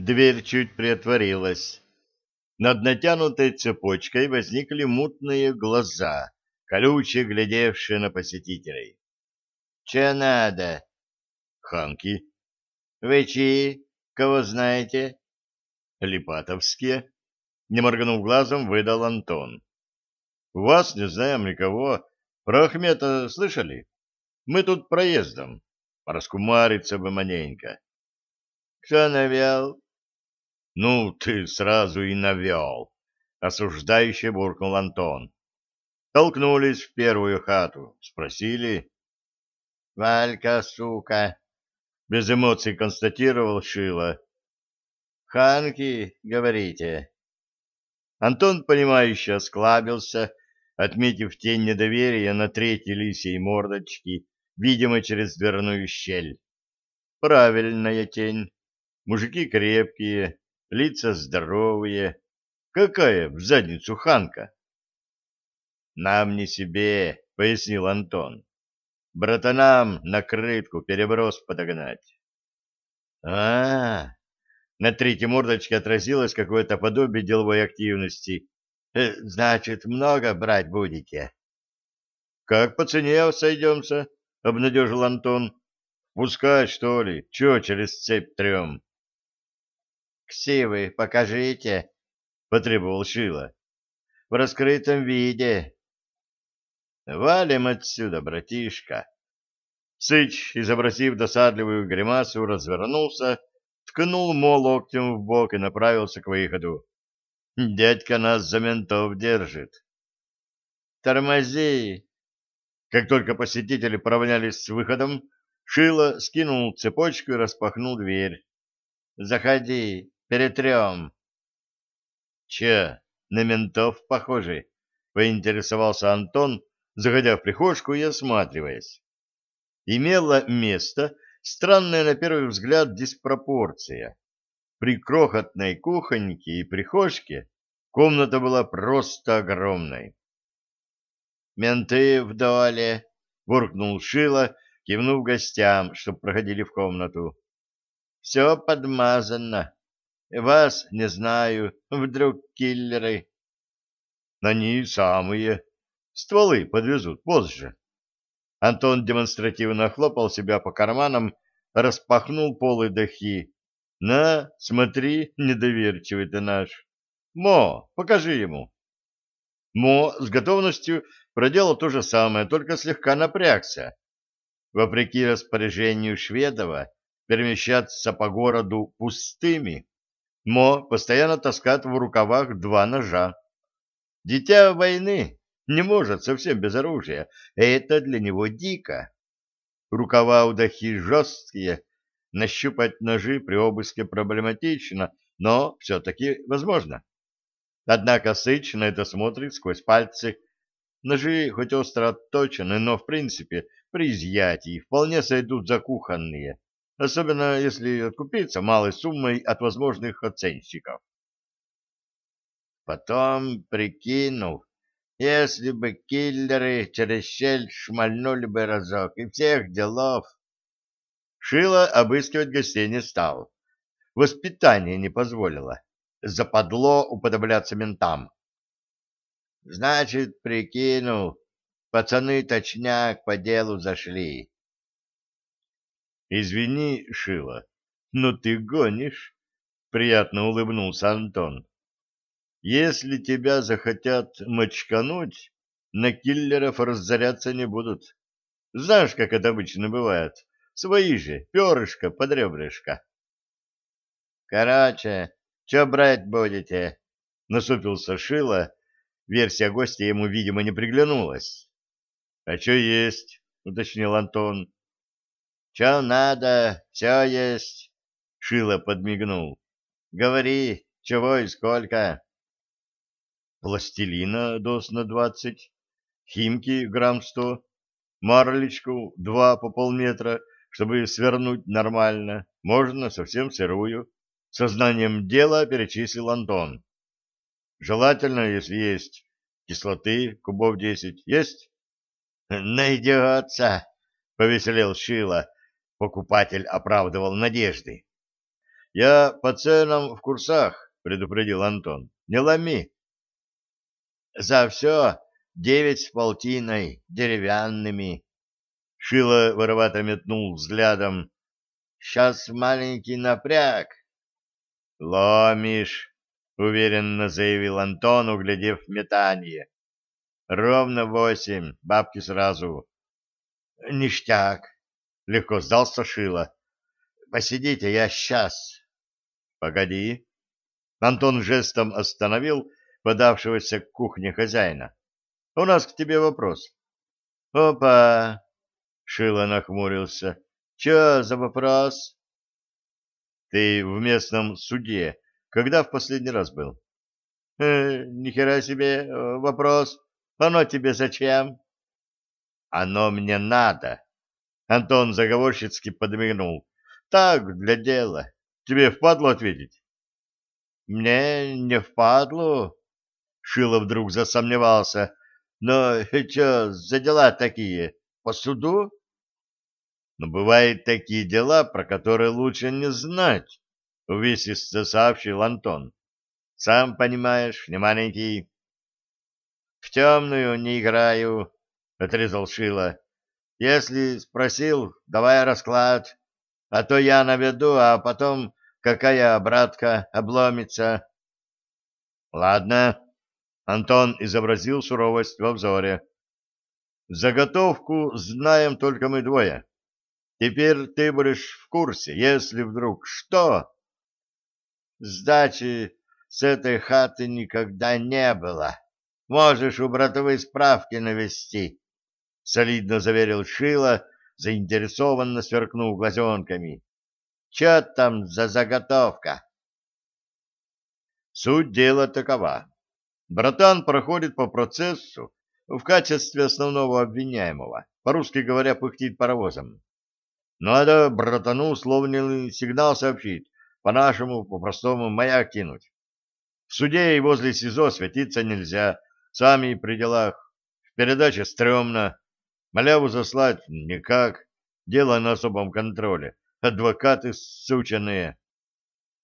Дверь чуть приотворилась. Над натянутой цепочкой возникли мутные глаза, колючие глядевшие на посетителей. — Че надо? — Ханки. — Вы чьи? Кого знаете? — Липатовские. Не моргнув глазом, выдал Антон. — Вас не знаем никого. Про Ахмета слышали? Мы тут проездом. Раскумариться бы маненько. — Кто навел? — Ну, ты сразу и навел. Осуждающе буркнул Антон. Толкнулись в первую хату. Спросили. — Валька, сука! — без эмоций констатировал Шила. — Ханки, говорите. Антон, понимающе осклабился, отметив тень недоверия на третьей лисьей мордочке, видимо, через дверную щель. Правильная тень. Мужики крепкие, лица здоровые. Какая в задницу ханка? Нам не себе, пояснил Антон. Братанам накрытку переброс подогнать. А, -а, -а на третьей мордочке отразилось какое-то подобие деловой активности. «Э, значит, много брать будете? Как по цене сойдемся? обнадежил Антон. Пускай, что ли? Че через цепь трем? Ксивы покажите, потребовал Шила. В раскрытом виде. Валим отсюда, братишка. Сыч, изобразив досадливую гримасу, развернулся ткнул Мо в бок и направился к выходу. Дядька нас за ментов держит. Тормози! Как только посетители поравнялись с выходом, Шило скинул цепочку и распахнул дверь. Заходи, перетрем. Че, на ментов похожи? Поинтересовался Антон, заходя в прихожку и осматриваясь. Имело место Странная на первый взгляд диспропорция. При крохотной кухоньке и прихожке комната была просто огромной. «Менты в доле!» — буркнул Шило, кивнув гостям, чтоб проходили в комнату. «Все подмазано. Вас не знаю. Вдруг киллеры?» «Они самые. Стволы подвезут позже». Антон демонстративно хлопал себя по карманам, распахнул полы дахи. «На, смотри, недоверчивый ты наш! Мо, покажи ему!» Мо с готовностью проделал то же самое, только слегка напрягся. Вопреки распоряжению Шведова перемещаться по городу пустыми, Мо постоянно таскает в рукавах два ножа. Дитя войны, не может совсем без оружия. Это для него дико. Рукава у дахи жесткие, нащупать ножи при обыске проблематично, но все-таки возможно. Однако Сыч на это смотрит сквозь пальцы. Ножи хоть остро отточены, но в принципе при изъятии вполне сойдут за кухонные, особенно если откупиться малой суммой от возможных оценщиков. Потом прикинул, если бы киллеры через щель шмальнули бы разок, и всех делов. Шило обыскивать гостей не стал. Воспитание не позволило. Западло уподобляться ментам. Значит, прикинул, пацаны точняк по делу зашли. Извини, Шило, но ты гонишь, приятно улыбнулся Антон. Если тебя захотят мочкануть, на киллеров разоряться не будут. Знаешь, как это обычно бывает? Свои же, перышко под ребрышко. Короче, что брать будете? Насупился Шило. Версия гостя ему, видимо, не приглянулась. — А что есть? — уточнил Антон. — Что надо, все есть. Шило подмигнул. — Говори, чего и сколько пластилина доз на двадцать, химки грамм сто, марлечку два по полметра, чтобы свернуть нормально, можно совсем сырую. Сознанием дела перечислил Антон. Желательно, если есть кислоты, кубов десять. Есть? Найдется, повеселел Шила. Покупатель оправдывал надежды. Я по ценам в курсах, предупредил Антон. Не ломи. За все девять с полтиной деревянными. Шило воровато метнул взглядом. Сейчас маленький напряг. Ломишь, уверенно заявил Антон, углядев метание. Ровно восемь, бабки сразу. Ништяк, легко сдался Шило. Посидите, я сейчас. Погоди. Антон жестом остановил подавшегося к кухне хозяина. У нас к тебе вопрос. Опа! Шило нахмурился. Че за вопрос? Ты в местном суде когда в последний раз был? Э, нихера себе э, вопрос. Оно тебе зачем? Оно мне надо. Антон заговорщицки подмигнул. Так, для дела. Тебе впадло ответить? Мне не впадло. Шило вдруг засомневался. Но что за дела такие? По суду? Но бывают такие дела, про которые лучше не знать, — увесисто сообщил Антон. — Сам понимаешь, не маленький. — В темную не играю, — отрезал Шила. — Если спросил, давай расклад, а то я наведу, а потом какая обратка обломится. — Ладно, — Антон изобразил суровость во взоре. — Заготовку знаем только мы двое. Теперь ты будешь в курсе, если вдруг что. Сдачи с этой хаты никогда не было. Можешь у братовой справки навести, — солидно заверил Шила, заинтересованно сверкнув глазенками. — Че там за заготовка? Суть дела такова. Братан проходит по процессу в качестве основного обвиняемого, по-русски говоря, пыхтит паровозом. Надо братану условный сигнал сообщить, по-нашему, по-простому маяк кинуть. В суде и возле СИЗО светиться нельзя, сами при делах. В передаче стрёмно. Маляву заслать никак. Дело на особом контроле. Адвокаты сученые.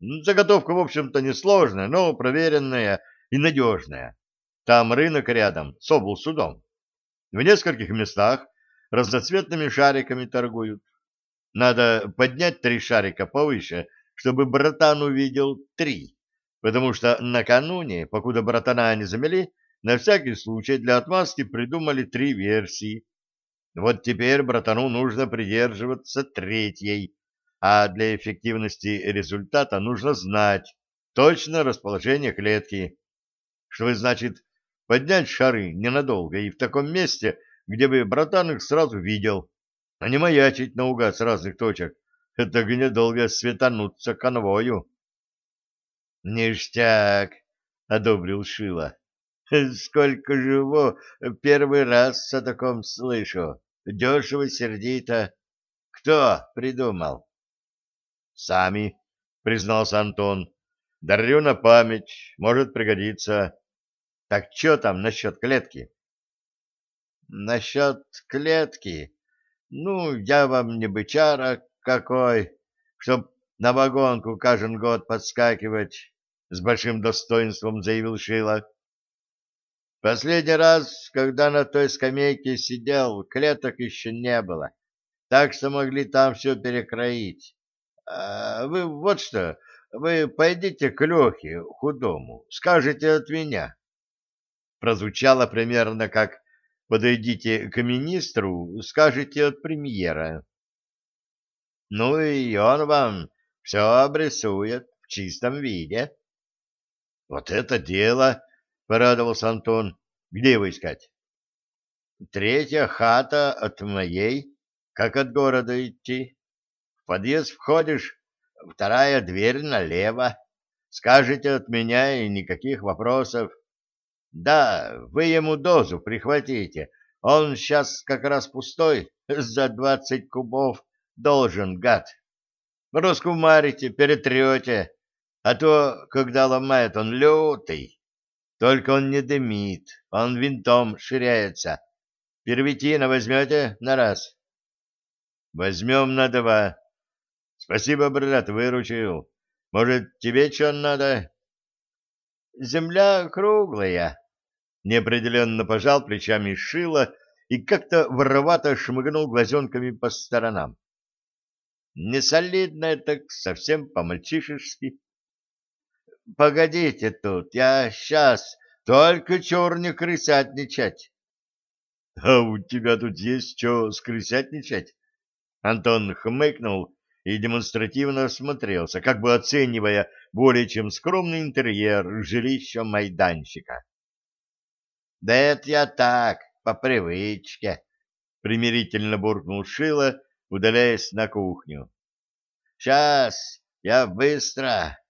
Заготовка, в общем-то, несложная, но проверенная и надежная. Там рынок рядом с облсудом. В нескольких местах разноцветными шариками торгуют. Надо поднять три шарика повыше, чтобы братан увидел три, потому что накануне, покуда братана не замели, на всякий случай для отмазки придумали три версии. Вот теперь братану нужно придерживаться третьей, а для эффективности результата нужно знать точно расположение клетки. Что значит поднять шары ненадолго и в таком месте, где бы братан их сразу видел, а не маячить наугад с разных точек. Это недолго светануться конвою. — Ништяк! — одобрил Шила. — Сколько живу, первый раз о таком слышу. Дешево, сердито. Кто придумал? — Сами, — признался Антон. — Дарю на память, может пригодиться. Так что там насчет клетки? — Насчет клетки? Ну, я вам не бычара какой, чтоб на вагонку каждый год подскакивать, — с большим достоинством заявил Шила. Последний раз, когда на той скамейке сидел, клеток еще не было, так что могли там все перекроить. А вы вот что, вы пойдите к Лехе, худому, скажете от меня. Прозвучало примерно как Подойдите к министру, скажете от премьера. Ну и он вам все обрисует в чистом виде. Вот это дело, порадовался Антон. Где его искать? Третья хата от моей, как от города идти. В подъезд входишь, вторая дверь налево. Скажете от меня и никаких вопросов. Да, вы ему дозу прихватите. Он сейчас как раз пустой, за двадцать кубов должен, гад. Раскумарите, перетрете, а то, когда ломает, он лютый. Только он не дымит, он винтом ширяется. Первитина возьмете на раз? Возьмем на два. Спасибо, брат, выручил. Может, тебе что надо? Земля круглая. Неопределенно пожал плечами Шила и как-то воровато шмыгнул глазенками по сторонам. Не солидно так, совсем по-мальчишески. Погодите тут, я сейчас, только черник крысятничать. — А у тебя тут есть что скрысятничать? Антон хмыкнул и демонстративно осмотрелся, как бы оценивая более чем скромный интерьер жилища майданчика. — Да это я так, по привычке, — примирительно буркнул Шила, удаляясь на кухню. — Сейчас, я быстро.